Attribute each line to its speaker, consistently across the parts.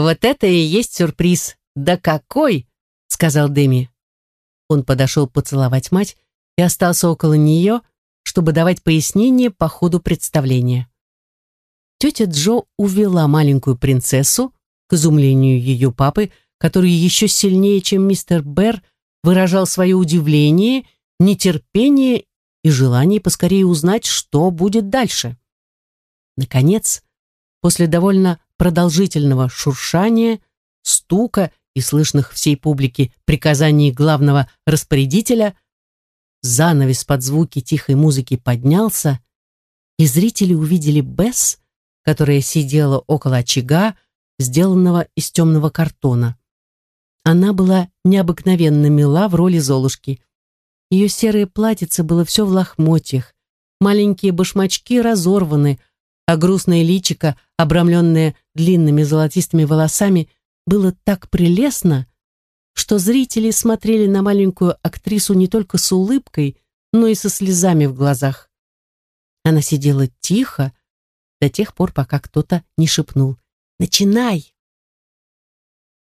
Speaker 1: Вот это и есть сюрприз. Да какой!» — сказал Деми. Он подошел поцеловать мать и остался около нее, чтобы давать пояснения по ходу представления. Тетя Джо увела маленькую принцессу, к изумлению ее папы, который еще сильнее, чем мистер Берр, выражал свое удивление, нетерпение и желание поскорее узнать, что будет дальше. Наконец, после довольно продолжительного шуршания, стука и слышных всей публике приказаний главного распорядителя, занавес под звуки тихой музыки поднялся, и зрители увидели Бесс, которая сидела около очага, сделанного из темного картона. Она была необыкновенно мила в роли Золушки. Ее серое платьице было все в лохмотьях, маленькие башмачки разорваны, а грустное личико, обрамленное длинными золотистыми волосами, было так прелестно, что зрители смотрели на маленькую актрису не только с улыбкой, но и со слезами в глазах. Она сидела тихо до тех пор, пока кто-то не шепнул «Начинай!».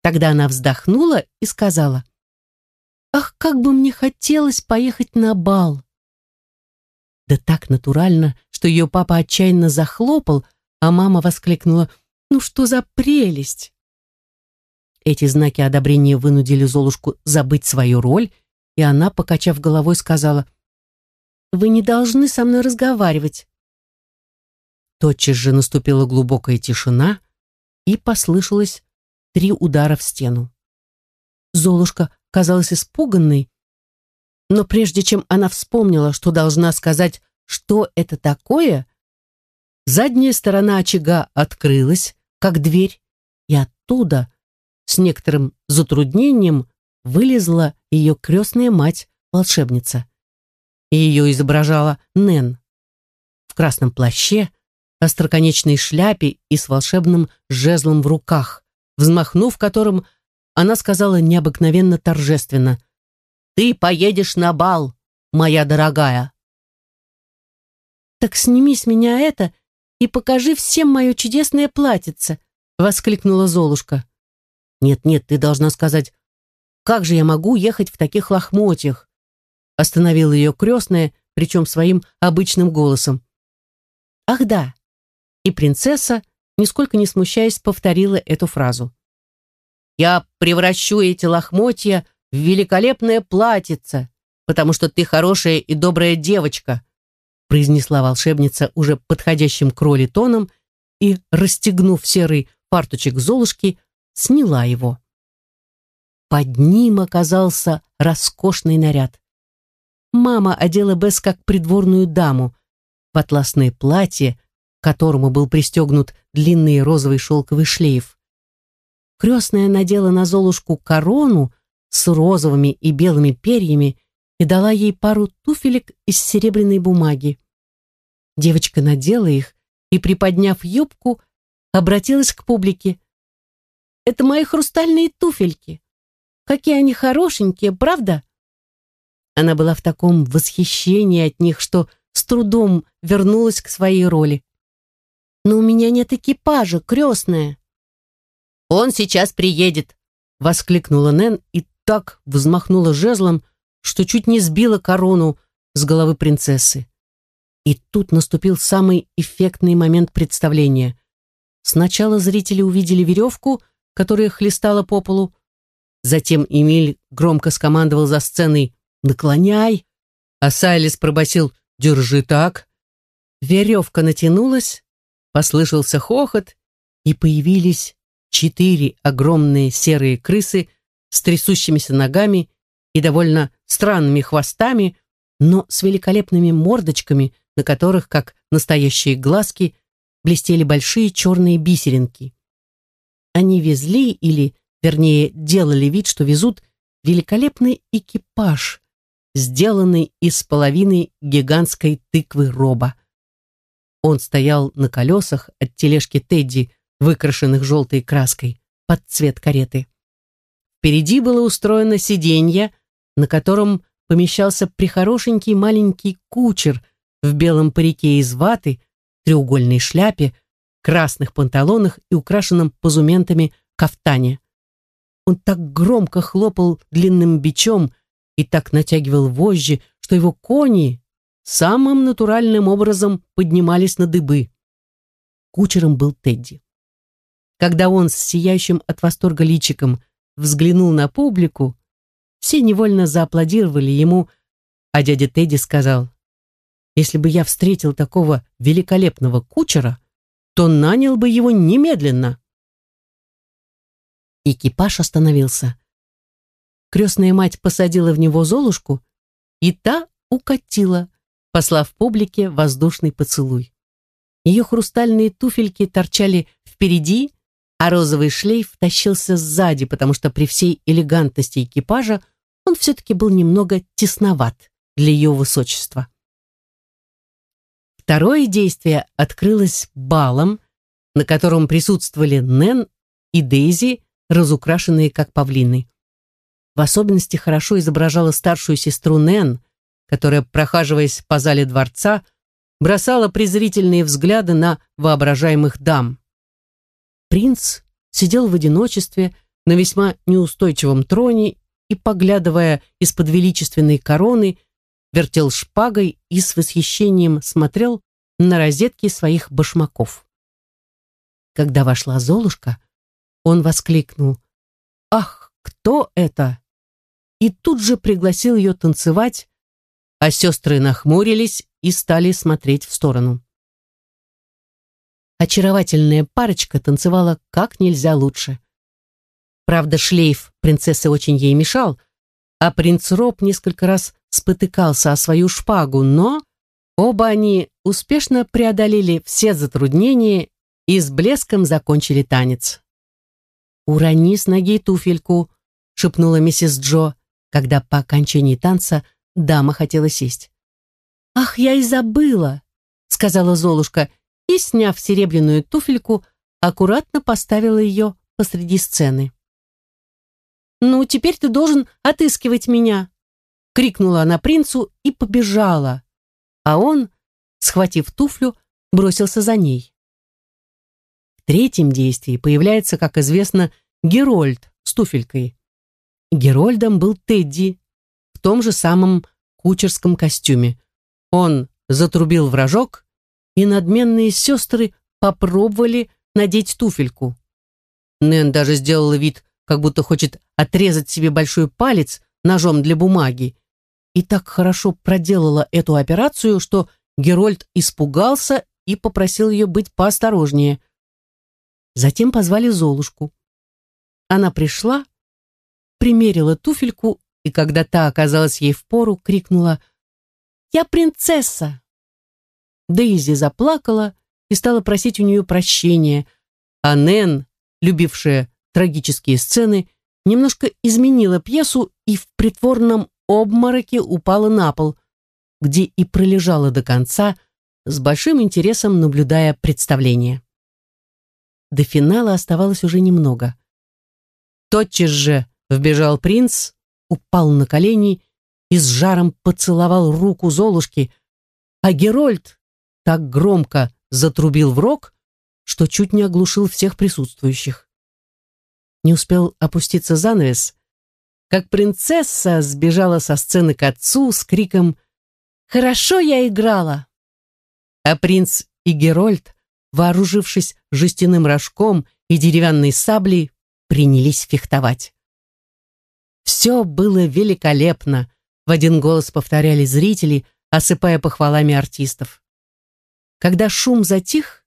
Speaker 1: Тогда она вздохнула и сказала «Ах, как бы мне хотелось поехать на бал!» Да так натурально, что ее папа отчаянно захлопал, а мама воскликнула «Ну что за прелесть!» Эти знаки одобрения вынудили Золушку забыть свою роль, и она, покачав головой, сказала «Вы не должны со мной разговаривать». Тотчас же наступила глубокая тишина, и послышалось три удара в стену. Золушка казалась испуганной, но прежде чем она вспомнила, что должна сказать, что это такое, задняя сторона очага открылась, как дверь, и оттуда с некоторым затруднением вылезла ее крестная мать, волшебница. Ее изображала Нэн в красном плаще, остроконечной шляпе и с волшебным жезлом в руках, взмахнув которым, она сказала необыкновенно торжественно «Ты поедешь на бал, моя дорогая!» «Так сними с меня это и покажи всем мое чудесное платьице!» воскликнула Золушка. Нет-нет, ты должна сказать, как же я могу ехать в таких лохмотьях? Остановила ее крестная, причем своим обычным голосом. Ах да. И принцесса, нисколько не смущаясь, повторила эту фразу. Я превращу эти лохмотья в великолепное платьице, потому что ты хорошая и добрая девочка, произнесла волшебница уже подходящим к роли тоном и, расстегнув серый фартучек Золушки, сняла его. Под ним оказался роскошный наряд. Мама одела Бесс как придворную даму в атласное платье, к которому был пристегнут длинный розовый шелковый шлейф. Крестная надела на Золушку корону с розовыми и белыми перьями и дала ей пару туфелек из серебряной бумаги. Девочка надела их и, приподняв юбку, обратилась к публике. Это мои хрустальные туфельки. Какие они хорошенькие, правда?» Она была в таком восхищении от них, что с трудом вернулась к своей роли. «Но у меня нет экипажа, крестная». «Он сейчас приедет!» — воскликнула Нэн и так взмахнула жезлом, что чуть не сбила корону с головы принцессы. И тут наступил самый эффектный момент представления. Сначала зрители увидели веревку — которая хлестала по полу. Затем Эмиль громко скомандовал за сценой «Наклоняй!», а Сайлис пробасил «Держи так!». Веревка натянулась, послышался хохот, и появились четыре огромные серые крысы с трясущимися ногами и довольно странными хвостами, но с великолепными мордочками, на которых, как настоящие глазки, блестели большие черные бисеринки. Они везли или, вернее, делали вид, что везут великолепный экипаж, сделанный из половины гигантской тыквы роба. Он стоял на колесах от тележки Тедди, выкрашенных желтой краской, под цвет кареты. Впереди было устроено сиденье, на котором помещался прихорошенький маленький кучер в белом парике из ваты, треугольной шляпе, красных панталонах и украшенном позументами кафтане. Он так громко хлопал длинным бичом и так натягивал вожжи, что его кони самым натуральным образом поднимались на дыбы. Кучером был Тедди. Когда он с сияющим от восторга личиком взглянул на публику, все невольно зааплодировали ему, а дядя Тедди сказал, «Если бы я встретил такого великолепного кучера, то нанял бы его немедленно». Экипаж остановился. Крестная мать посадила в него Золушку, и та укатила, послав публике воздушный поцелуй. Ее хрустальные туфельки торчали впереди, а розовый шлейф тащился сзади, потому что при всей элегантности экипажа он все-таки был немного тесноват для ее высочества. Второе действие открылось балом, на котором присутствовали Нэн и Дейзи, разукрашенные как павлины. В особенности хорошо изображала старшую сестру Нэн, которая, прохаживаясь по зале дворца, бросала презрительные взгляды на воображаемых дам. Принц сидел в одиночестве на весьма неустойчивом троне и, поглядывая из-под величественной короны, вертел шпагой и с восхищением смотрел на розетки своих башмаков. Когда вошла Золушка, он воскликнул «Ах, кто это?» и тут же пригласил ее танцевать, а сестры нахмурились и стали смотреть в сторону. Очаровательная парочка танцевала как нельзя лучше. Правда, шлейф принцессы очень ей мешал, а принц Роб несколько раз спотыкался о свою шпагу, но оба они успешно преодолели все затруднения и с блеском закончили танец. «Урони с ноги туфельку», — шепнула миссис Джо, когда по окончании танца дама хотела сесть. «Ах, я и забыла», — сказала Золушка, и, сняв серебряную туфельку, аккуратно поставила ее посреди сцены. «Ну, теперь ты должен отыскивать меня!» — крикнула она принцу и побежала, а он, схватив туфлю, бросился за ней. В третьем действии появляется, как известно, Герольд с туфелькой. Герольдом был Тедди в том же самом кучерском костюме. Он затрубил вражок, и надменные сестры попробовали надеть туфельку. Нэн даже сделала вид, как будто хочет отрезать себе большой палец ножом для бумаги. И так хорошо проделала эту операцию, что Герольд испугался и попросил ее быть поосторожнее. Затем позвали Золушку. Она пришла, примерила туфельку и, когда та оказалась ей в пору, крикнула «Я принцесса!» Дейзи заплакала и стала просить у нее прощения, а Нэн, любившая трагические сцены, немножко изменила пьесу и в притворном обмороке упала на пол, где и пролежала до конца, с большим интересом наблюдая представление. До финала оставалось уже немного. Тотчас же вбежал принц, упал на колени и с жаром поцеловал руку Золушки, а Герольд, так громко затрубил в рог, что чуть не оглушил всех присутствующих. Не успел опуститься занавес, как принцесса сбежала со сцены к отцу с криком «Хорошо я играла!» А принц и Герольд, вооружившись жестяным рожком и деревянной саблей, принялись фехтовать. Все было великолепно, в один голос повторяли зрители, осыпая похвалами артистов. Когда шум затих,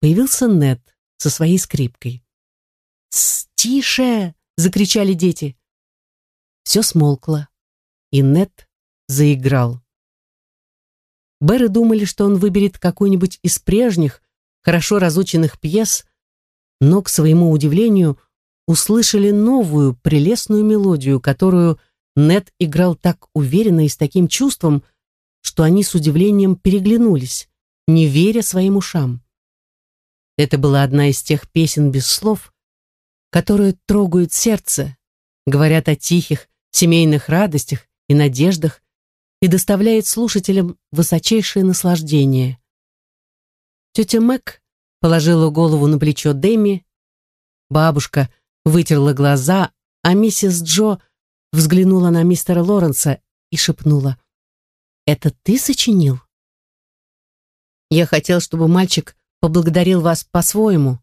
Speaker 1: появился Нед со своей скрипкой. «Тише!» — закричали дети. Все смолкло, и Нед заиграл. Бэры думали, что он выберет какую-нибудь из прежних, хорошо разученных пьес, но, к своему удивлению, услышали новую, прелестную мелодию, которую Нед играл так уверенно и с таким чувством, что они с удивлением переглянулись не веря своим ушам. Это была одна из тех песен без слов, которые трогают сердце, говорят о тихих семейных радостях и надеждах и доставляет слушателям высочайшее наслаждение. Тетя Мэг положила голову на плечо Дэми. Бабушка, вытерла глаза, а миссис Джо взглянула на мистера Лоренса и шепнула. «Это ты сочинил?» «Я хотел, чтобы мальчик поблагодарил вас по-своему»,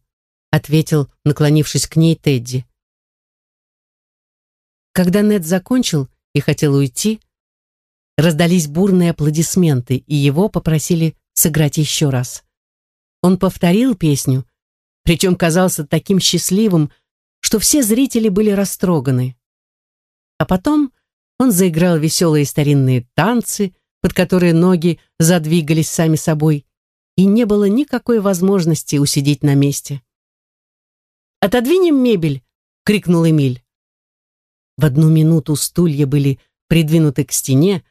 Speaker 1: ответил, наклонившись к ней Тедди. Когда Нед закончил и хотел уйти, раздались бурные аплодисменты, и его попросили сыграть еще раз. Он повторил песню, причем казался таким счастливым, что все зрители были растроганы. А потом он заиграл веселые старинные танцы, под которые ноги задвигались сами собой, и не было никакой возможности усидеть на месте. «Отодвинем мебель!» — крикнул Эмиль. В одну минуту стулья были придвинуты к стене,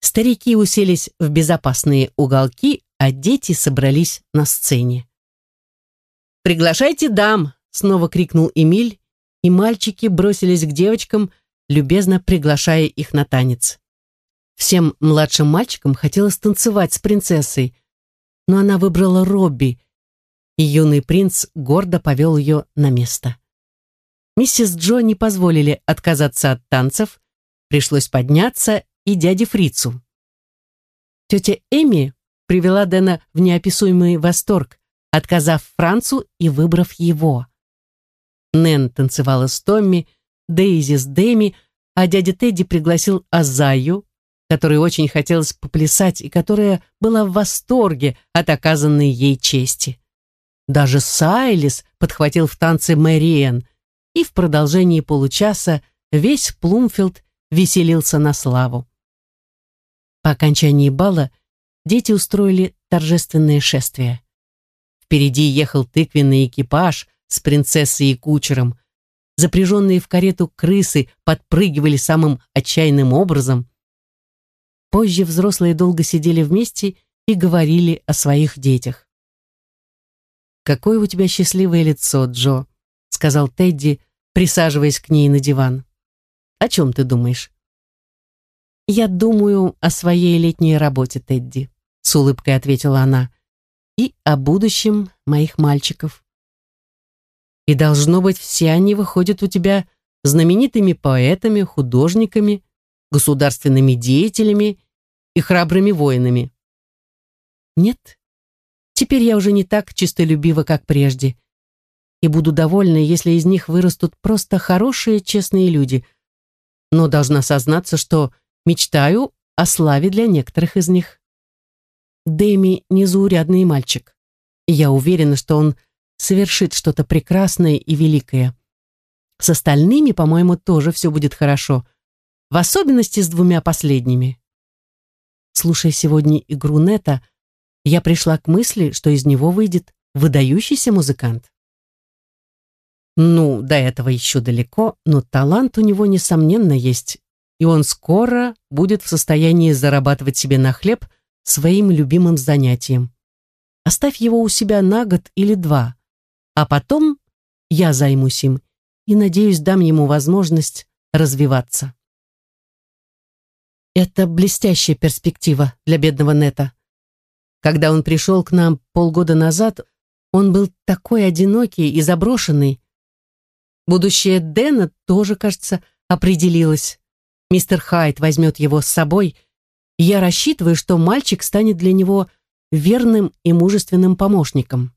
Speaker 1: старики уселись в безопасные уголки, а дети собрались на сцене. «Приглашайте дам!» — снова крикнул Эмиль, и мальчики бросились к девочкам, любезно приглашая их на танец. Всем младшим мальчикам хотелось танцевать с принцессой, но она выбрала Робби, и юный принц гордо повел ее на место. Миссис Джо не позволили отказаться от танцев, пришлось подняться и дяде Фрицу. Тетя Эми привела Дэна в неописуемый восторг, отказав Францу и выбрав его. Нэн танцевала с Томми, Дейзи с Дэми, а дядя Тедди пригласил Азаю, которой очень хотелось поплясать и которая была в восторге от оказанной ей чести. Даже Сайлис подхватил в танце Мэриэн, и в продолжении получаса весь Плумфилд веселился на славу. По окончании бала дети устроили торжественное шествие. Впереди ехал тыквенный экипаж с принцессой и кучером. Запряженные в карету крысы подпрыгивали самым отчаянным образом. Позже взрослые долго сидели вместе и говорили о своих детях. «Какое у тебя счастливое лицо, Джо», — сказал Тедди, присаживаясь к ней на диван. «О чем ты думаешь?» «Я думаю о своей летней работе, Тедди», — с улыбкой ответила она, «и о будущем моих мальчиков». «И должно быть, все они выходят у тебя знаменитыми поэтами, художниками, государственными деятелями и храбрыми воинами». «Нет, Теперь я уже не так чистолюбива, как прежде. И буду довольна, если из них вырастут просто хорошие, честные люди. Но должна сознаться, что мечтаю о славе для некоторых из них. Дэми незаурядный мальчик. Я уверена, что он совершит что-то прекрасное и великое. С остальными, по-моему, тоже все будет хорошо. В особенности с двумя последними. Слушая сегодня игру Нета, я пришла к мысли, что из него выйдет выдающийся музыкант. Ну, до этого еще далеко, но талант у него, несомненно, есть, и он скоро будет в состоянии зарабатывать себе на хлеб своим любимым занятием. Оставь его у себя на год или два, а потом я займусь им и, надеюсь, дам ему возможность развиваться. Это блестящая перспектива для бедного Нета. Когда он пришел к нам полгода назад, он был такой одинокий и заброшенный. Будущее Дэна тоже, кажется, определилось. Мистер Хайт возьмет его с собой, я рассчитываю, что мальчик станет для него верным и мужественным помощником.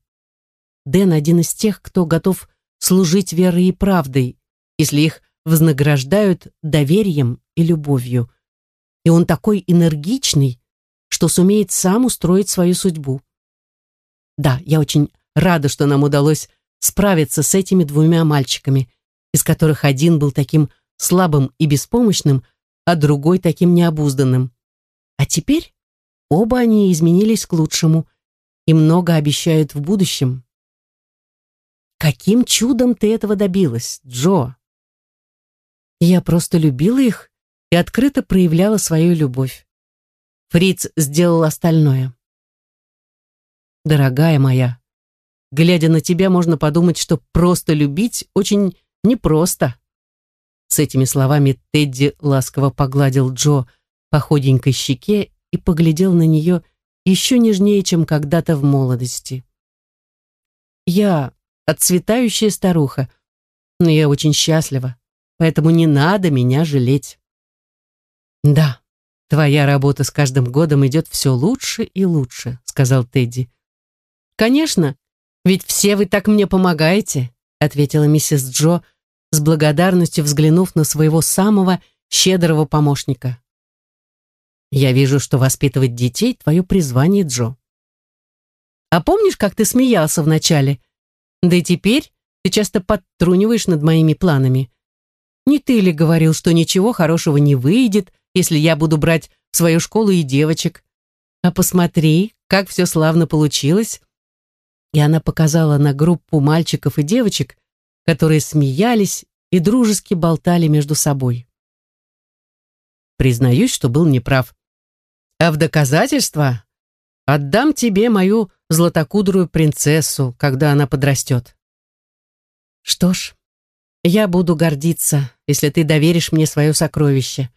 Speaker 1: Дэн один из тех, кто готов служить верой и правдой, если их вознаграждают доверием и любовью. И он такой энергичный, что сумеет сам устроить свою судьбу. Да, я очень рада, что нам удалось справиться с этими двумя мальчиками, из которых один был таким слабым и беспомощным, а другой таким необузданным. А теперь оба они изменились к лучшему и много обещают в будущем. Каким чудом ты этого добилась, Джо? Я просто любила их и открыто проявляла свою любовь. Фриц сделал остальное. Дорогая моя, глядя на тебя, можно подумать, что просто любить очень непросто. С этими словами Тедди ласково погладил Джо по худенькой щеке и поглядел на нее еще нежнее, чем когда-то в молодости. Я, отцветающая старуха, но я очень счастлива, поэтому не надо меня жалеть. Да, твоя работа с каждым годом идет все лучше и лучше, сказал Тедди. Конечно, ведь все вы так мне помогаете, ответила миссис Джо, с благодарностью взглянув на своего самого щедрого помощника. Я вижу, что воспитывать детей — твое призвание, Джо. А помнишь, как ты смеялся вначале? Да и теперь ты часто подтруниваешь над моими планами. Не ты ли говорил, что ничего хорошего не выйдет, если я буду брать в свою школу и девочек? А посмотри, как все славно получилось. И она показала на группу мальчиков и девочек, которые смеялись и дружески болтали между собой. Признаюсь, что был неправ. А в доказательство отдам тебе мою златокудрую принцессу, когда она подрастет. Что ж, я буду гордиться, если ты доверишь мне свое сокровище.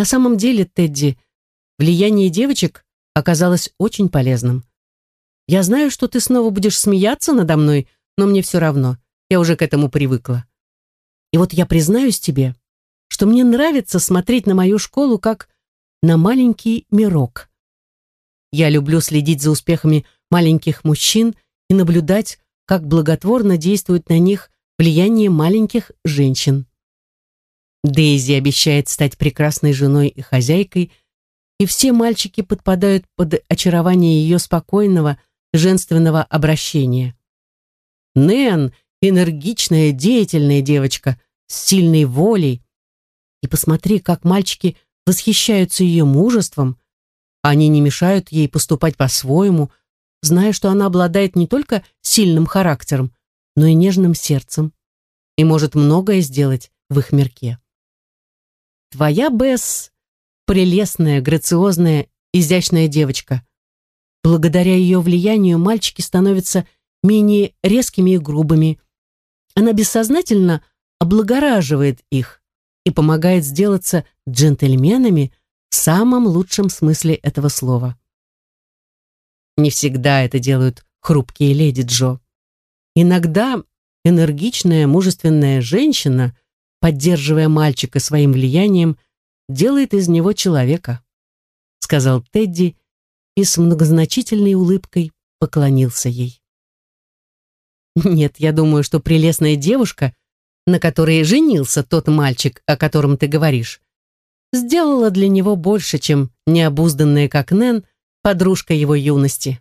Speaker 1: На самом деле, Тедди, влияние девочек оказалось очень полезным. Я знаю, что ты снова будешь смеяться надо мной, но мне все равно. Я уже к этому привыкла. И вот я признаюсь тебе, что мне нравится смотреть на мою школу как на маленький мирок. Я люблю следить за успехами маленьких мужчин и наблюдать, как благотворно действует на них влияние маленьких женщин. Дейзи обещает стать прекрасной женой и хозяйкой, и все мальчики подпадают под очарование ее спокойного, женственного обращения. Нэн энергичная, деятельная девочка с сильной волей. И посмотри, как мальчики восхищаются ее мужеством. Они не мешают ей поступать по-своему, зная, что она обладает не только сильным характером, но и нежным сердцем и может многое сделать в их мирке. Твоя Бесс — прелестная, грациозная, изящная девочка. Благодаря ее влиянию мальчики становятся менее резкими и грубыми, она бессознательно облагораживает их и помогает сделаться джентльменами в самом лучшем смысле этого слова. Не всегда это делают хрупкие леди Джо. Иногда энергичная, мужественная женщина, поддерживая мальчика своим влиянием, делает из него человека, сказал Тедди и с многозначительной улыбкой поклонился ей. Нет, я думаю, что прелестная девушка, на которой женился тот мальчик, о котором ты говоришь, сделала для него больше, чем необузданная, как Нэн, подружка его юности.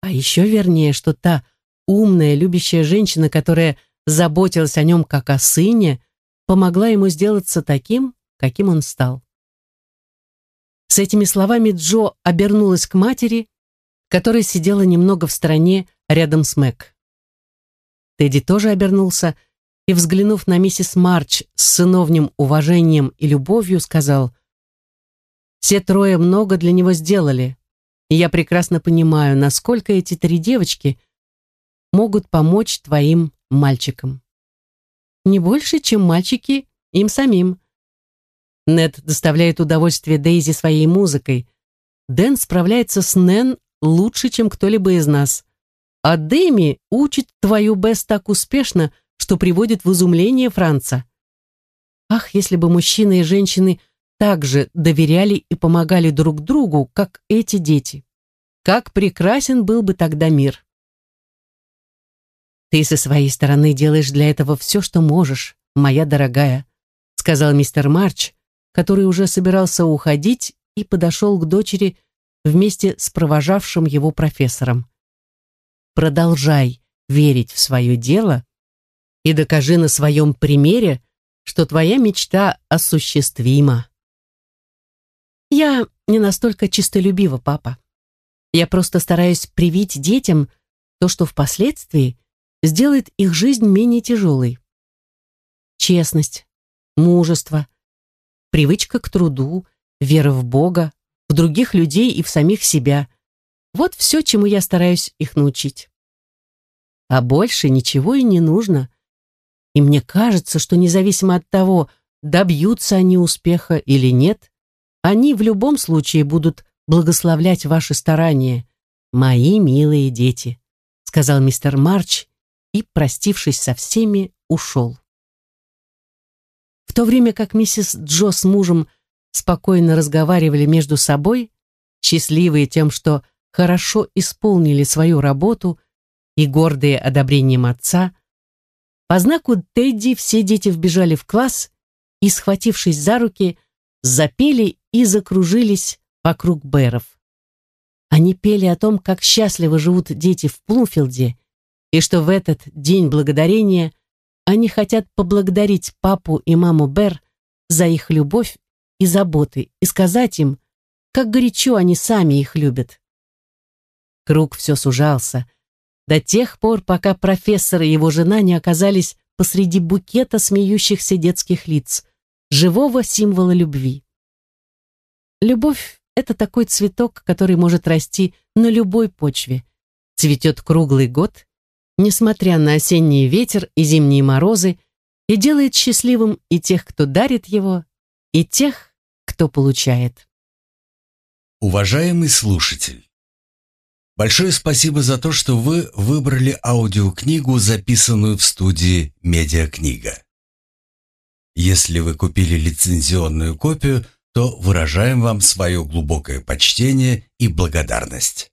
Speaker 1: А еще вернее, что та умная, любящая женщина, которая заботилась о нем как о сыне, помогла ему сделаться таким, каким он стал. С этими словами Джо обернулась к матери, которая сидела немного в стороне рядом с Мэг. Тедди тоже обернулся и, взглянув на миссис Марч с сыновним уважением и любовью, сказал, «Все трое много для него сделали, и я прекрасно понимаю, насколько эти три девочки могут помочь твоим мальчикам. Не больше, чем мальчики им самим. Нед доставляет удовольствие Дейзи своей музыкой. Дэн справляется с Нэн лучше, чем кто-либо из нас. А Дэми учит твою Бесс так успешно, что приводит в изумление Франца. Ах, если бы мужчины и женщины также доверяли и помогали друг другу, как эти дети. Как прекрасен был бы тогда мир. «Ты со своей стороны делаешь для этого все, что можешь, моя дорогая», сказал мистер Марч, который уже собирался уходить и подошел к дочери вместе с провожавшим его профессором продолжай верить в свое дело и докажи на своем примере, что твоя мечта осуществима. Я не настолько чистолюбива, папа. Я просто стараюсь привить детям то, что впоследствии сделает их жизнь менее тяжелой. Честность, мужество, привычка к труду, вера в Бога, в других людей и в самих себя. Вот все, чему я стараюсь их научить. А больше ничего и не нужно. И мне кажется, что независимо от того, добьются они успеха или нет, они в любом случае будут благословлять ваши старания, мои милые дети, сказал мистер Марч и, простившись со всеми, ушел. В то время как миссис Джо с мужем спокойно разговаривали между собой, счастливые тем, что хорошо исполнили свою работу и гордые одобрением отца, по знаку Тедди все дети вбежали в класс и, схватившись за руки, запели и закружились вокруг Бэров. Они пели о том, как счастливо живут дети в Плумфилде, и что в этот день благодарения они хотят поблагодарить папу и маму Бэр за их любовь и заботы и сказать им, как горячо они сами их любят. Круг все сужался, до тех пор, пока профессор и его жена не оказались посреди букета смеющихся детских лиц, живого символа любви. Любовь — это такой цветок, который может расти на любой почве, цветет круглый год, несмотря на осенний ветер и зимние морозы, и делает счастливым и тех, кто дарит его, и тех, кто получает.
Speaker 2: Уважаемый слушатель, большое спасибо за то, что вы выбрали аудиокнигу, записанную в студии «Медиакнига». Если вы купили лицензионную копию, то выражаем вам свое глубокое почтение и благодарность.